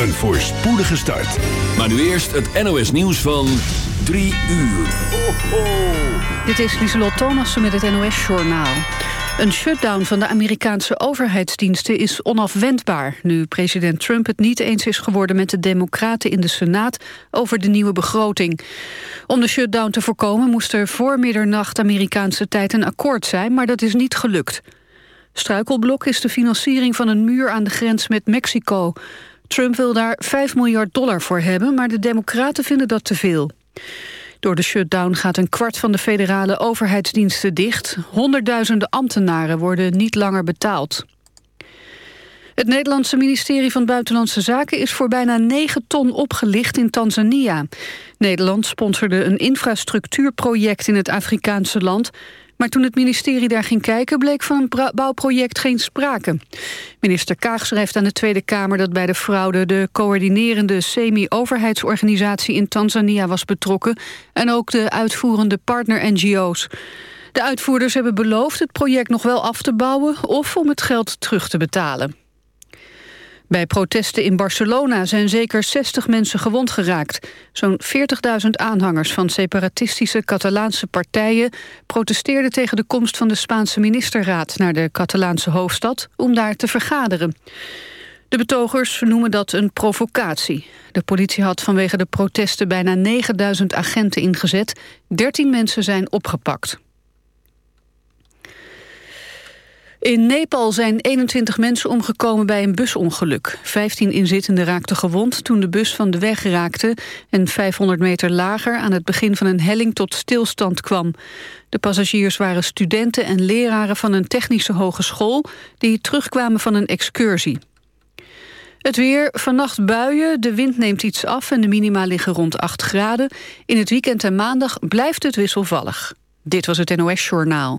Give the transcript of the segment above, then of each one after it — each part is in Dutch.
Een voorspoedige start. Maar nu eerst het NOS nieuws van 3 uur. Ho, ho. Dit is Lieselot Thomassen met het NOS-journaal. Een shutdown van de Amerikaanse overheidsdiensten is onafwendbaar... nu president Trump het niet eens is geworden met de democraten in de Senaat... over de nieuwe begroting. Om de shutdown te voorkomen moest er voor middernacht Amerikaanse tijd een akkoord zijn... maar dat is niet gelukt. Struikelblok is de financiering van een muur aan de grens met Mexico. Trump wil daar 5 miljard dollar voor hebben, maar de democraten vinden dat te veel. Door de shutdown gaat een kwart van de federale overheidsdiensten dicht. Honderdduizenden ambtenaren worden niet langer betaald. Het Nederlandse ministerie van Buitenlandse Zaken is voor bijna 9 ton opgelicht in Tanzania. Nederland sponsorde een infrastructuurproject in het Afrikaanse land... Maar toen het ministerie daar ging kijken... bleek van een bouwproject geen sprake. Minister Kaag schrijft aan de Tweede Kamer dat bij de fraude... de coördinerende semi-overheidsorganisatie in Tanzania was betrokken... en ook de uitvoerende partner-NGO's. De uitvoerders hebben beloofd het project nog wel af te bouwen... of om het geld terug te betalen. Bij protesten in Barcelona zijn zeker 60 mensen gewond geraakt. Zo'n 40.000 aanhangers van separatistische Catalaanse partijen... protesteerden tegen de komst van de Spaanse ministerraad... naar de Catalaanse hoofdstad om daar te vergaderen. De betogers noemen dat een provocatie. De politie had vanwege de protesten bijna 9000 agenten ingezet. 13 mensen zijn opgepakt. In Nepal zijn 21 mensen omgekomen bij een busongeluk. 15 inzittenden raakten gewond toen de bus van de weg raakte... en 500 meter lager aan het begin van een helling tot stilstand kwam. De passagiers waren studenten en leraren van een technische hogeschool... die terugkwamen van een excursie. Het weer, vannacht buien, de wind neemt iets af... en de minima liggen rond 8 graden. In het weekend en maandag blijft het wisselvallig. Dit was het NOS Journaal.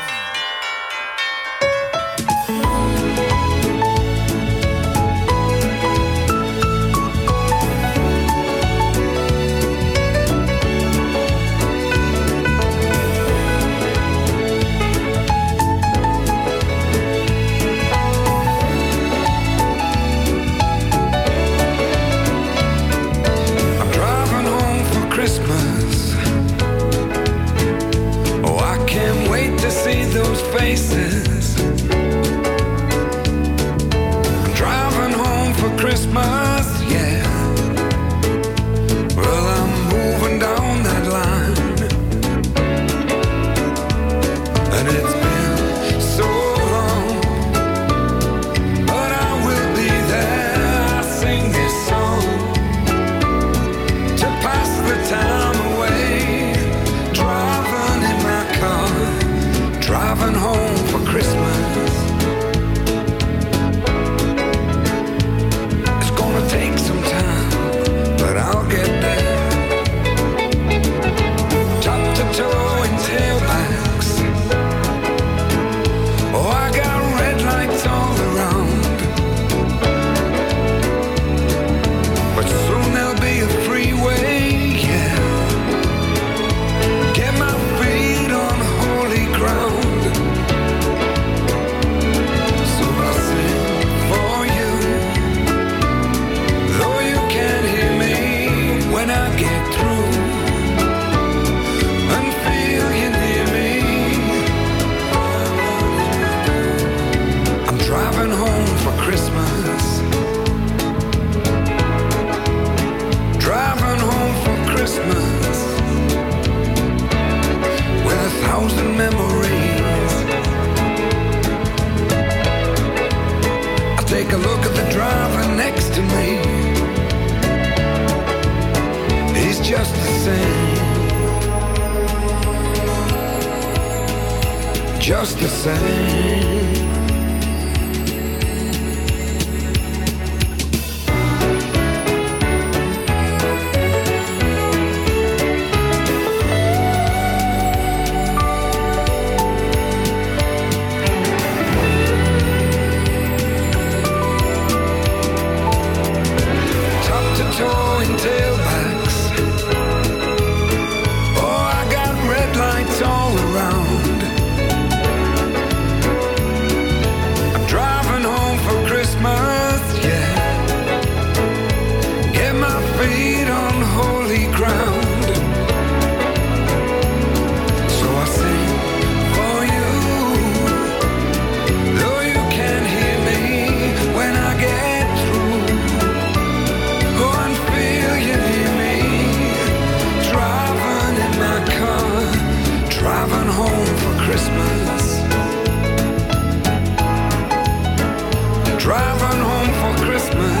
Driving home for Christmas.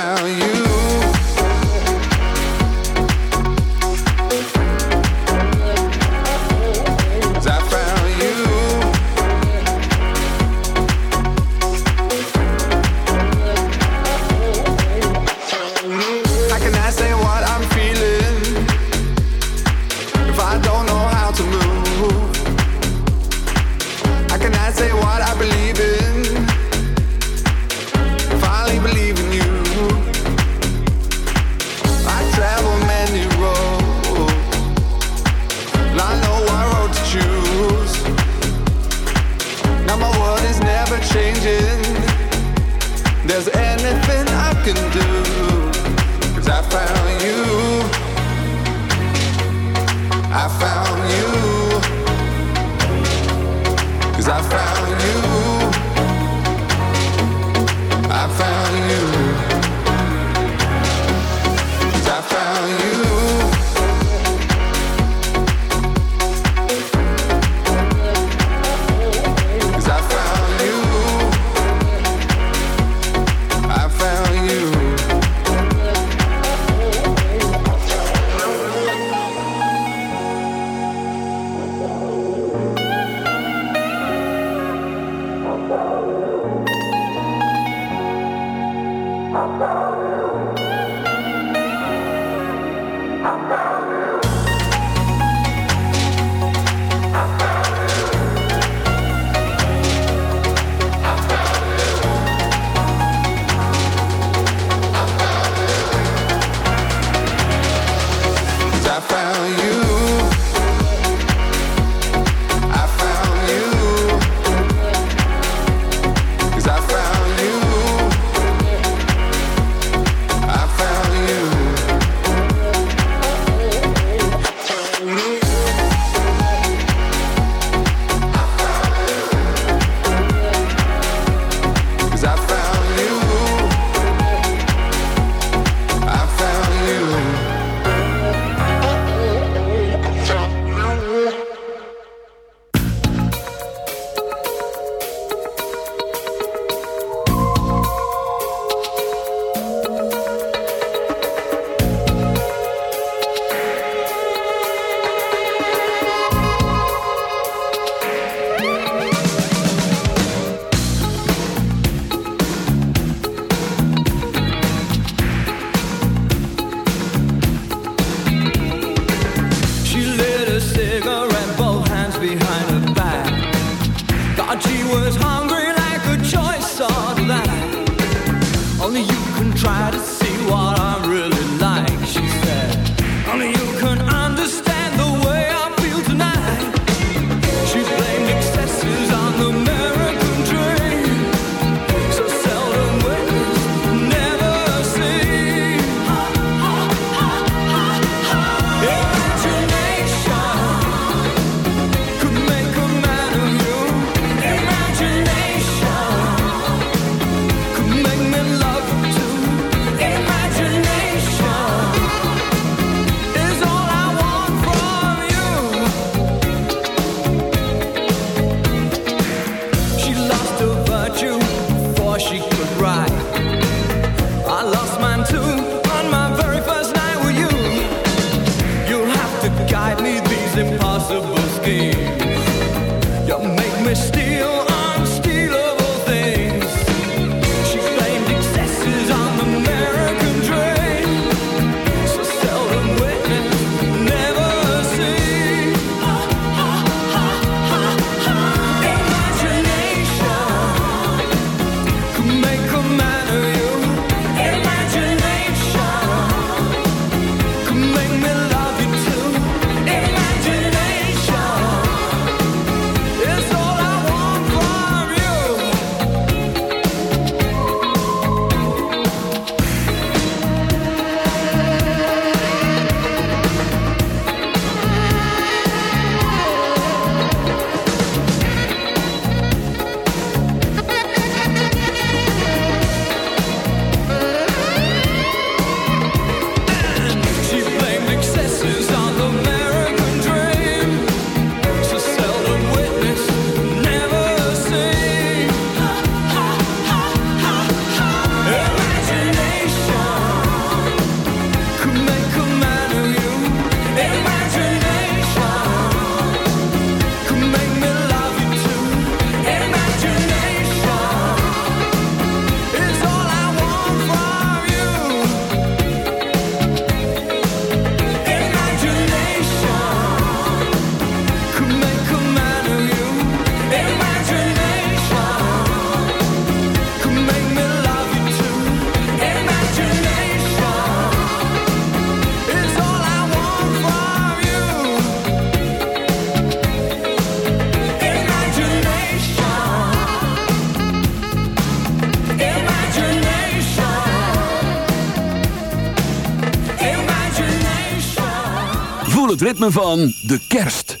ritme van de kerst.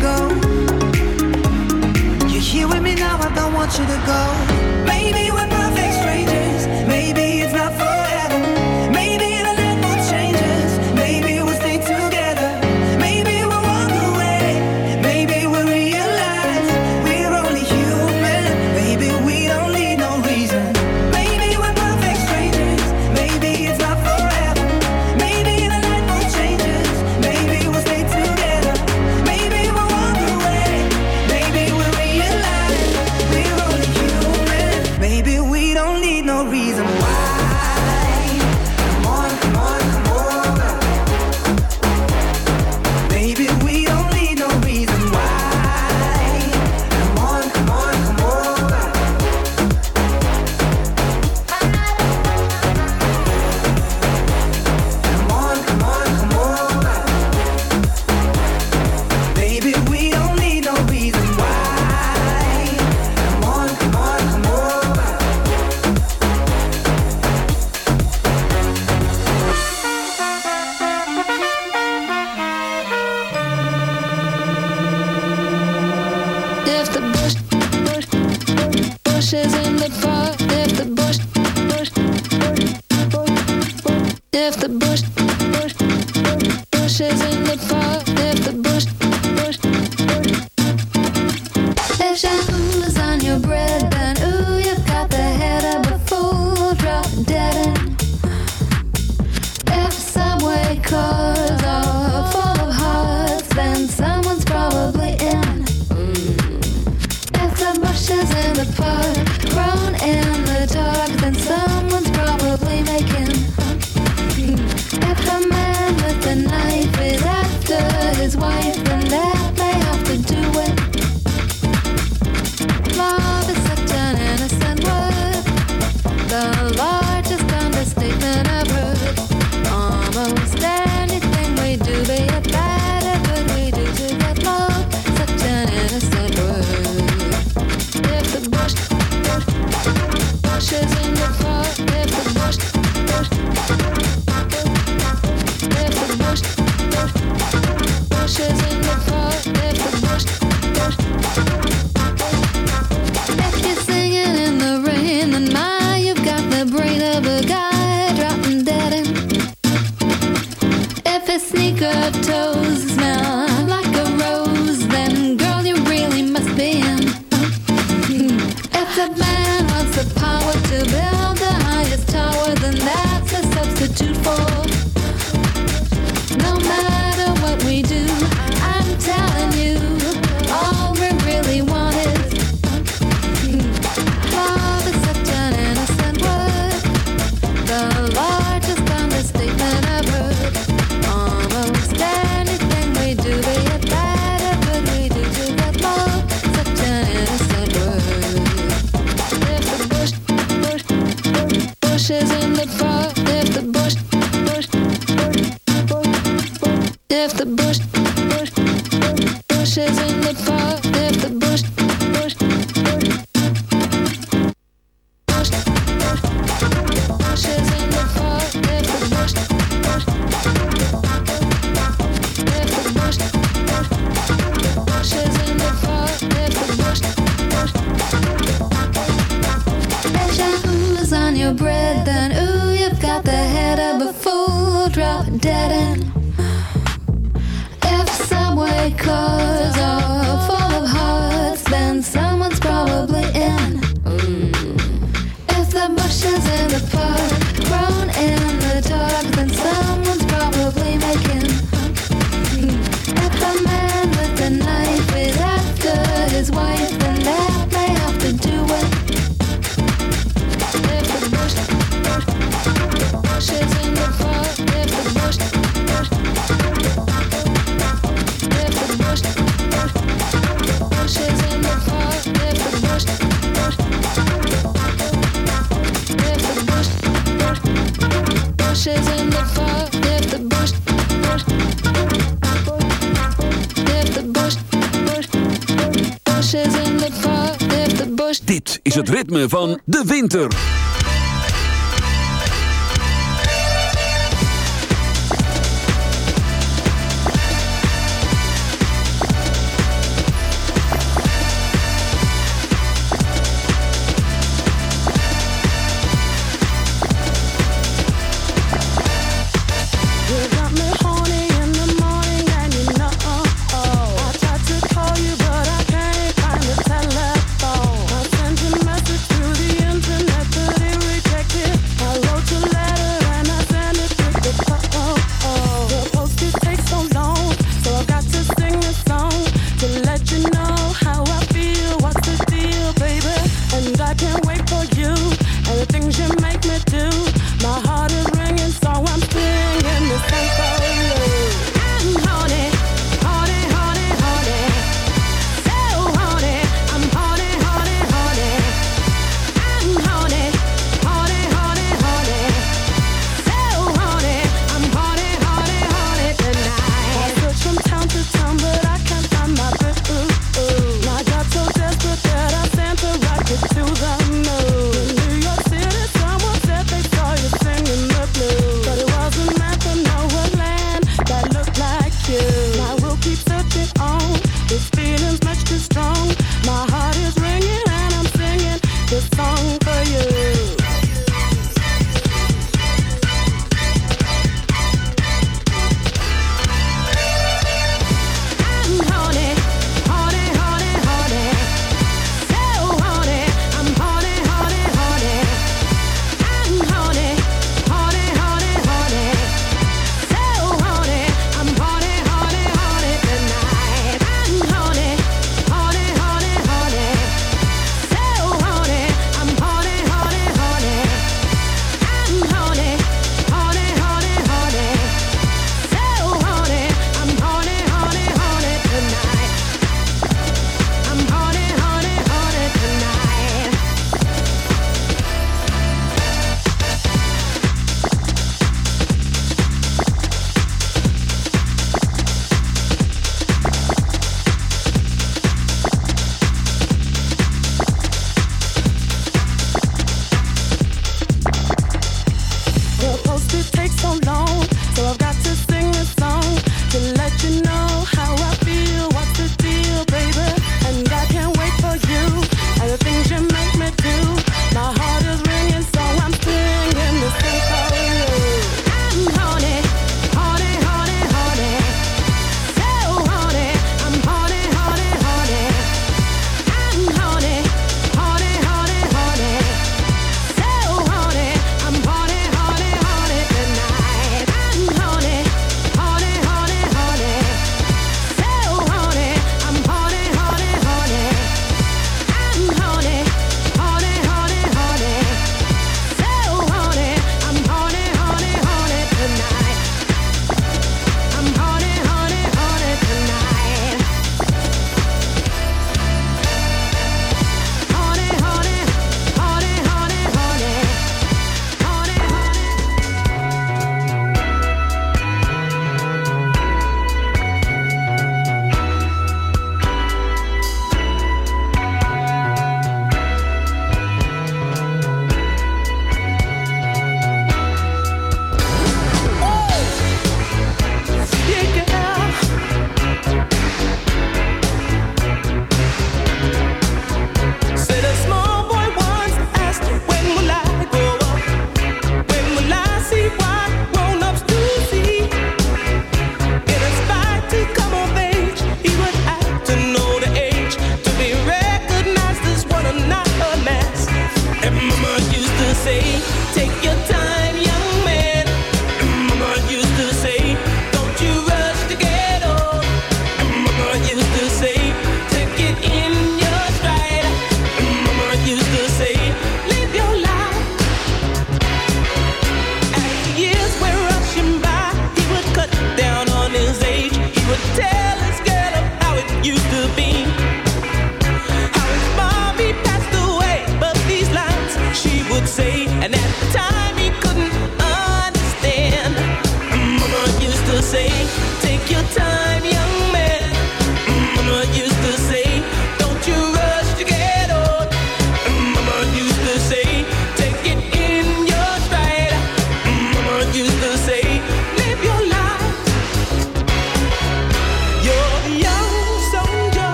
go. You're here with me now, I don't want you to go. Maybe we're. bushes in the the bush, Dit is het ritme van de winter.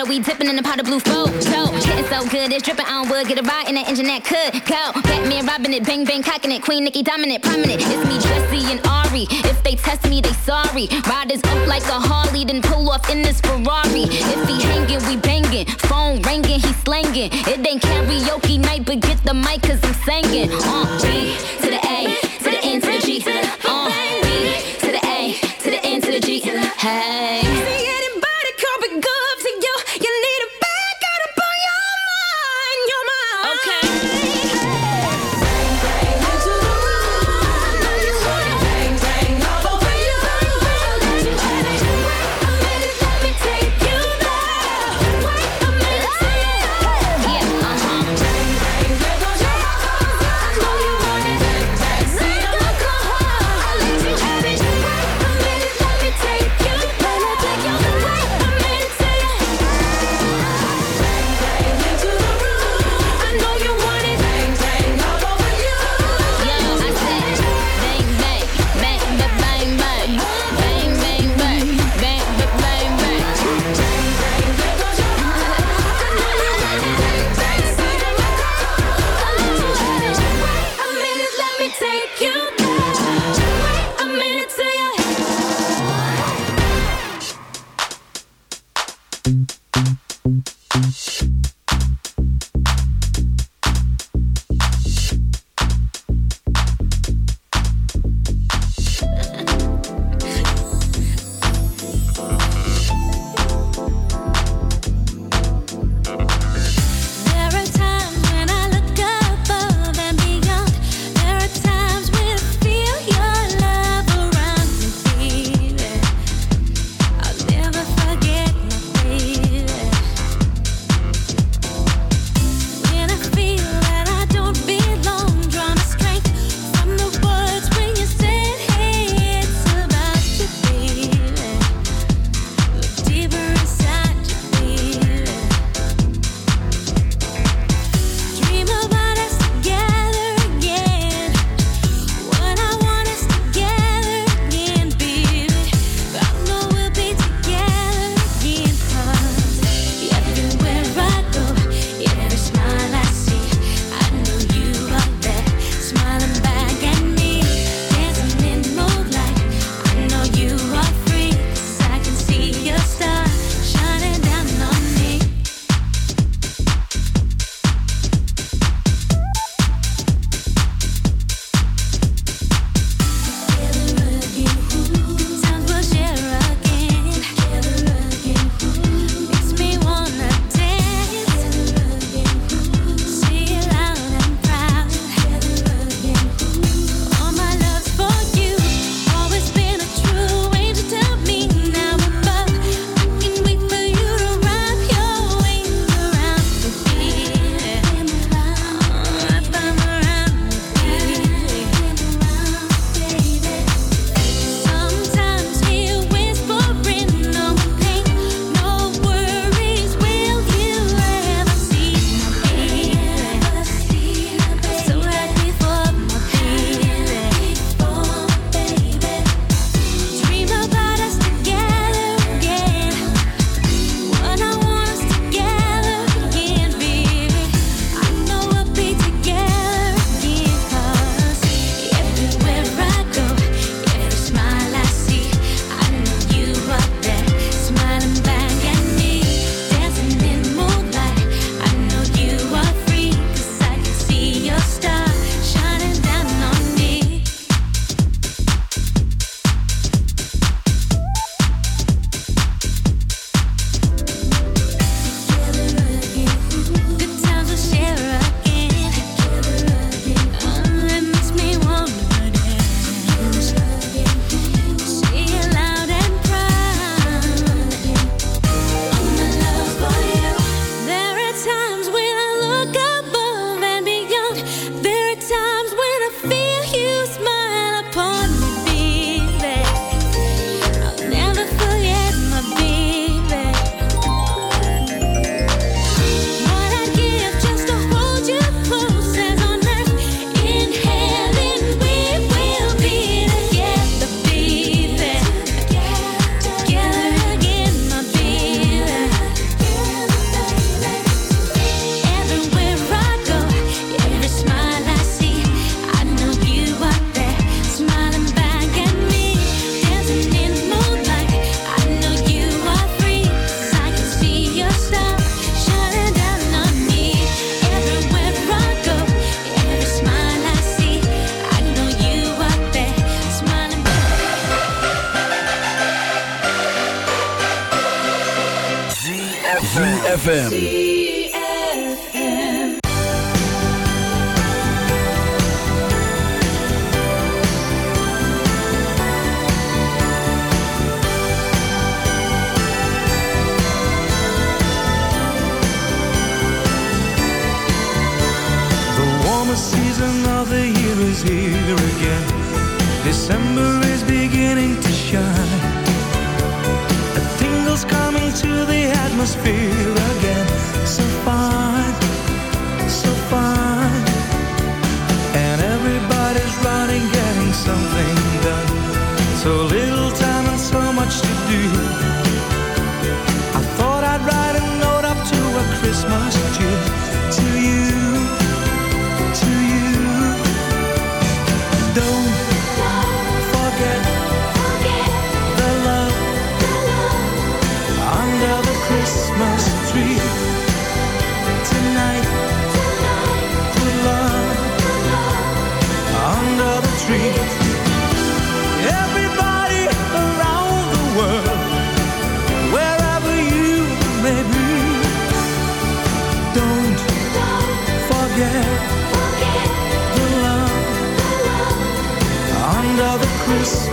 lotto, we dipping in the pot of blue flow. So, getting so good, it's dripping on wood, get a ride in the engine that could go. Batman robbing it, bang bang cocking it, Queen Nicki dominant, prominent. It's me, Jesse and Ari. If they test me, they sorry. Riders up like a Harley, then pull off in this Ferrari. If he hanging, we banging. Phone ringing, he slanging. It ain't karaoke night, but get the mic, cause I'm singing. Uh, B to the A,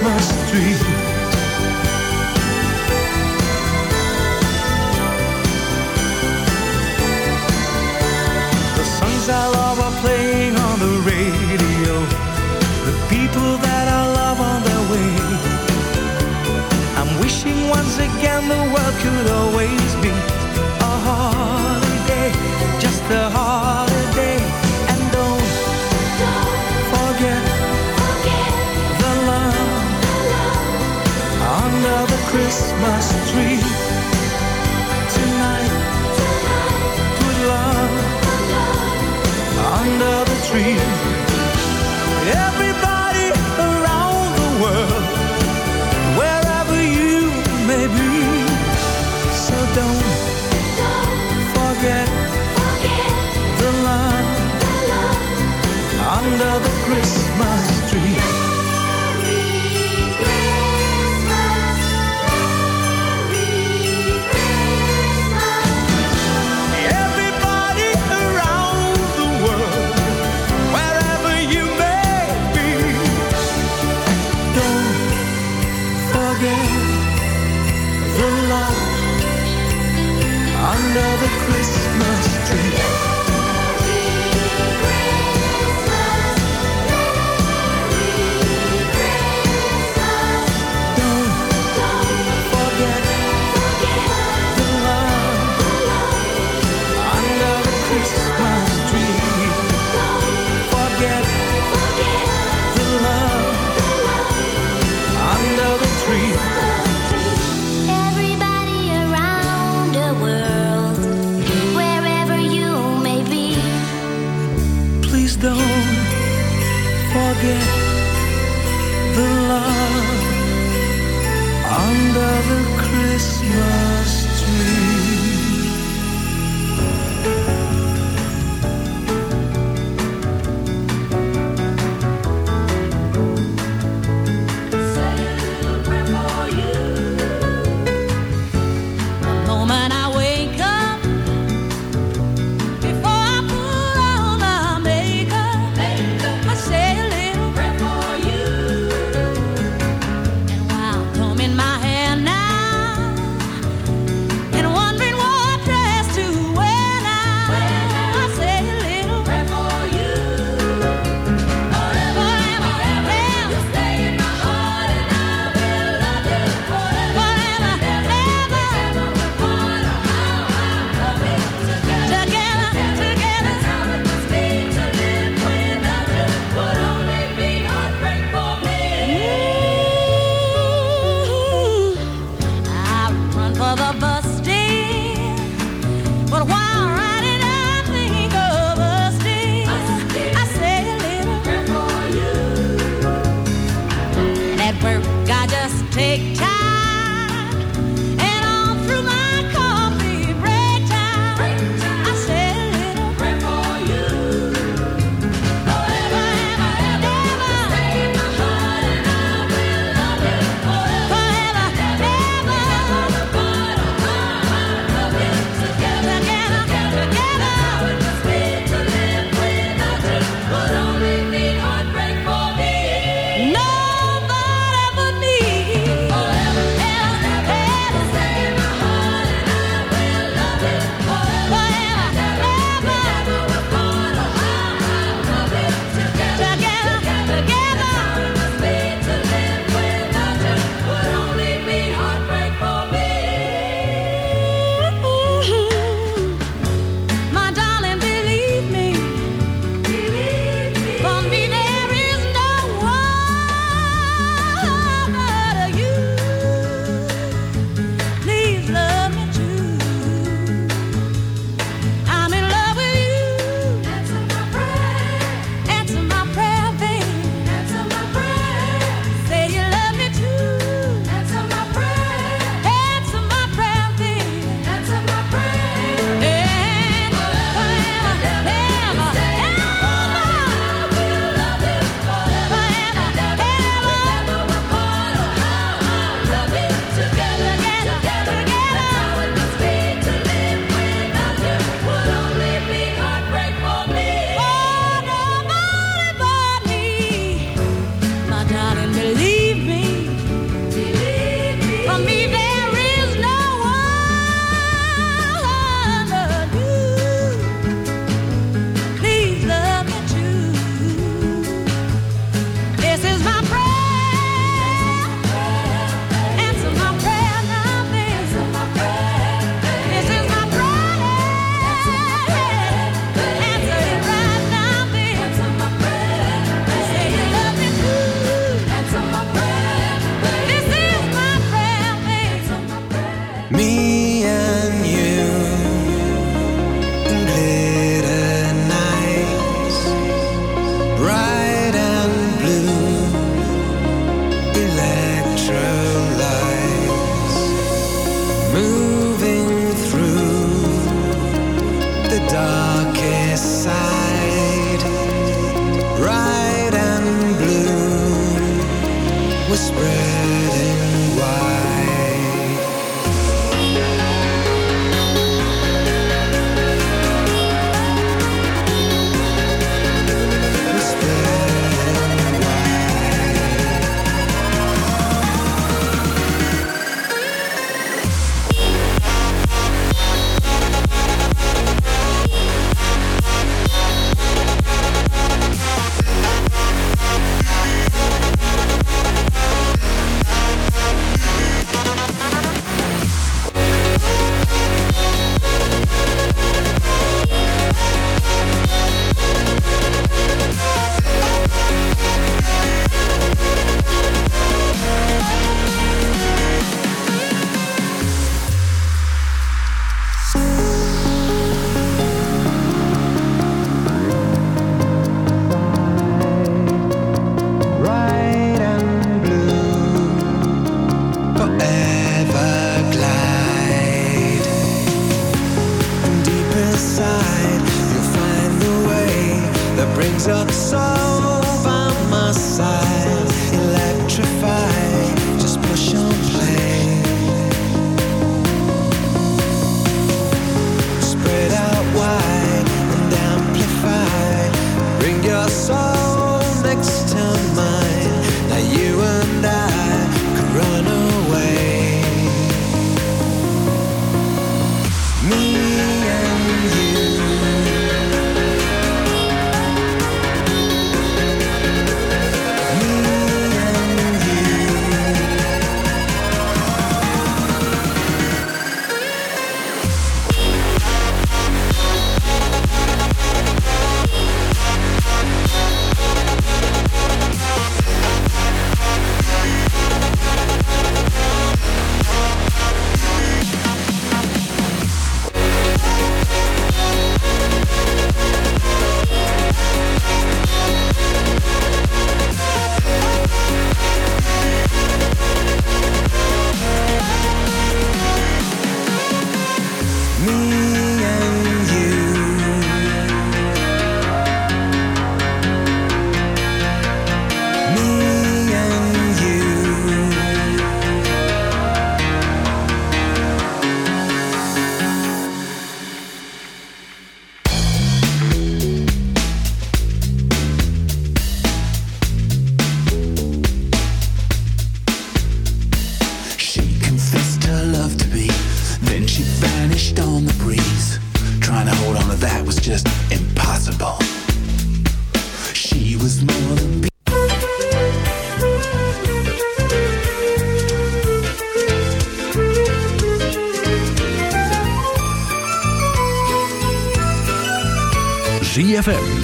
Christmas tree.